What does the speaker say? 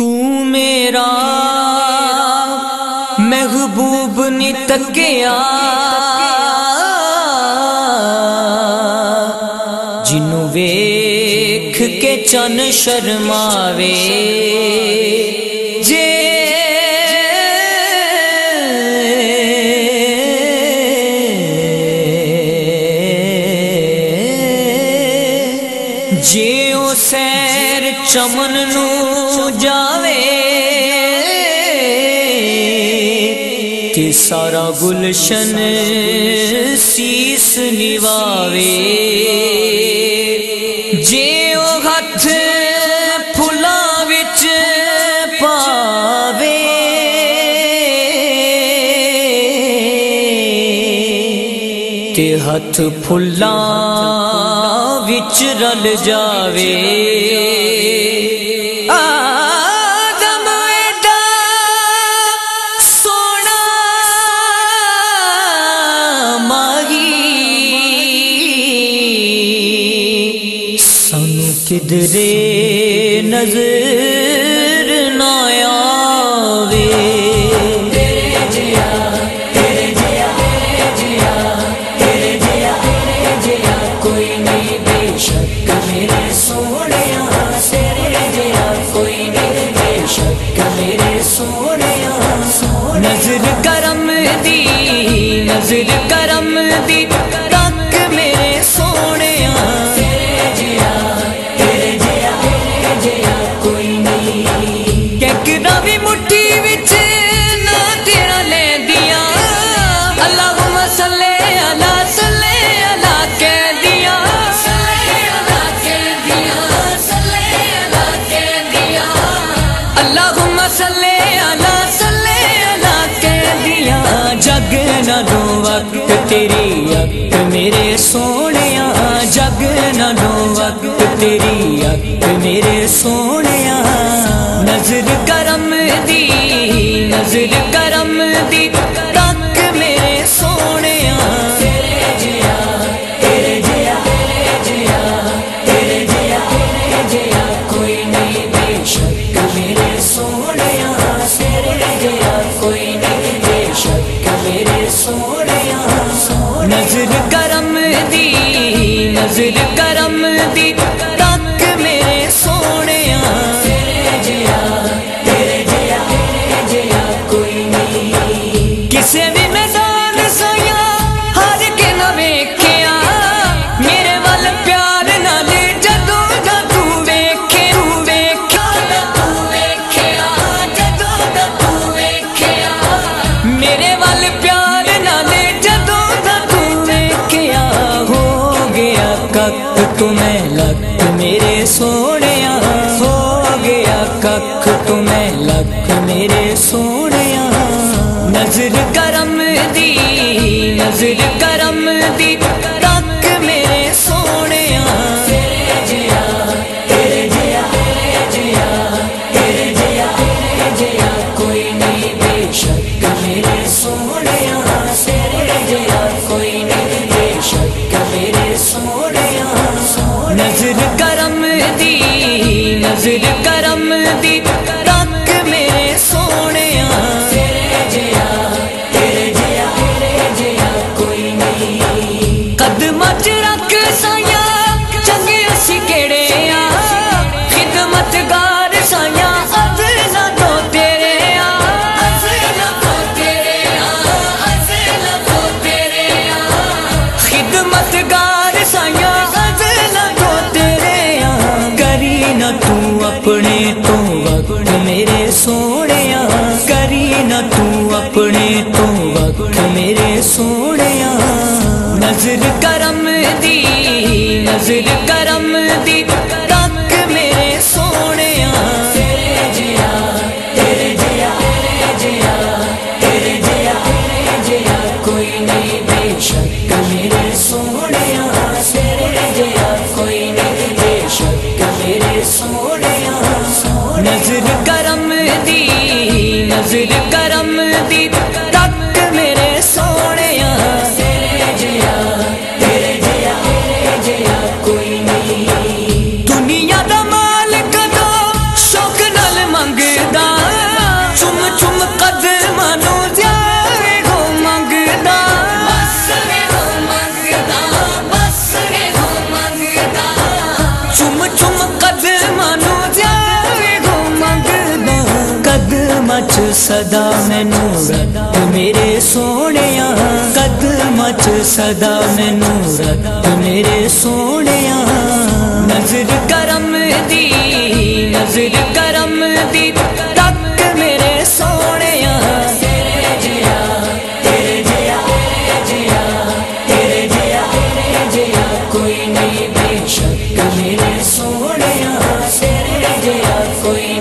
ਤੂੰ ਮੇਰਾ ਮਹਿਬੂਬ ਨੀ ਤੱਕਿਆ ਜਿਨੂੰ ਵੇਖ ਕੇ ਚਨ ਸ਼ਰਮਾਵੇ ਜੇ ਜੇ ਉਹ ਸੈਰ ਚਮਨ ਨੂੰ ਜਾਵੇ ਤੇ ਸਾਰਾ ਗੁਲਸ਼ਨ ਸੀਸ ਨਿਵਾਵੇ। ਜੇ ਉਹ ਹੱਥ ਫੁੱਲਾਂ ਵਿੱਚ ਪਾਵੇ, ਤੇ ਹੱਥ ਫੁੱਲਾਂ ਵਿੱਚ ਰਲ ਜਾਵੇ। ਨਹੀਂ ਬੇਸ਼ੱਕ ਮੇਰੇ ਸੋਹਣਿਆ ਨਜ਼ਰ ਕਰਮ ਦੀ ਨਜ਼ਰ ਕਰਮ ਦੀ ਮੇਰੇ ਸੋਹਣਿਆ, ਜਗ ਨਾਲੋਂ ਵਕਤ ਤੇਰੀ ਅੱਖ ਮੇਰੇ ਸੋਹਣਿਆ। ਨਜ਼ਰ ਕਰਮ ਦੀ, ਨਜ਼ਰ ਕਰਮ ਦੀ ਤੱਕ ਮੇਰੇ ਸੋਹਣਿਆ। ਤੇਰੇ ਜਿਆ ਤੇਰੇ ਜਿਆ ਤੇਰੇ ਜਿਆ ਤੇਰੇ ਜਿਆ ਤੇਰੇ ਜਿਆ ਕੋਈ ਨਹੀਂ ਬੇਸ਼ੱਕ ਮੇਰੇ ਸੋਹਣਿਆ, ਤੇਰੇ ਜਿਆ ਕੋਈ ਕੱਖ ਤੂੰ ਮੈਂ ਲੱਖ ਮੇਰੇ ਸੋਹਣਿਆ। ਹੋ ਗਿਆ ਕੱਖ ਤੂੰ ਮੈਂ ਲੱਖ ਮੇਰੇ ਸੋਹਣਿਆ। ਨਜ਼ਰ ਕਰਮ ਦੀ, ਨਜ਼ਰ ਕਰਮ ਦੀ ਤੱਕ ਮੇਰੇ ਸੋਹਣਿਆ। ਤੇਰੇ ਜਿਆ ਤੇਰੇ ਜਿਆ ਤੇਰੇ ਜਿਆ ਤੇਰੇ ਜਿਆ, ਕੋਈ ਨਹੀਂ ਬੇਸ਼ੱਕ। ਖਿਦਮਤਗਾਰ ਸਾਇਆ ਅਜ਼ਲਾ ਤੋਂ ਤੇਰੇ ਆ ਕਰੀ ਨਾ ਤੂੰ ਆਪਣੇ ਤੋਂ ਵਕਤ ਮੇਰੇ ਸੋਹਣਿਆ। ਕਰੀ ਨਾ ਤੂੰ ਆਪਣੇ ਤੋਂ ਵਕਤ ਮੇਰੇ ਸੋਹਣਿਆ। ਨਜ਼ਰ ਨਜ਼ਰ ਕਰਮ ਦੀ ਨਜ਼ਰ ਸਦਾ ਮੈਨੂੰ ਰੱਬ ਮੇਰੇ ਸੋਹਣਿਆ ਕਦਮਾਂ 'ਚ ਸਦਾ ਮੈਨੂੰ ਰੱਬ ਮੇਰੇ ਸੋਹਣਿਆ। ਨਜ਼ਰ ਕਰਮ ਦੀ, ਨਜ਼ਰ ਕਰਮ ਦੀ ਤੱਕ ਮੇਰੇ ਸੋਹਣਿਆ। ਤੇਰੇ ਜਿਆ ਤੇਰੇ ਜਿਆ ਤੇਰੇ ਕੋਈ ਨਹੀਂ ਬੇਸ਼ੱਕ ਮੇਰੇ ਸੋਹਣਿਆ, ਤੇਰੇ ਕੋਈ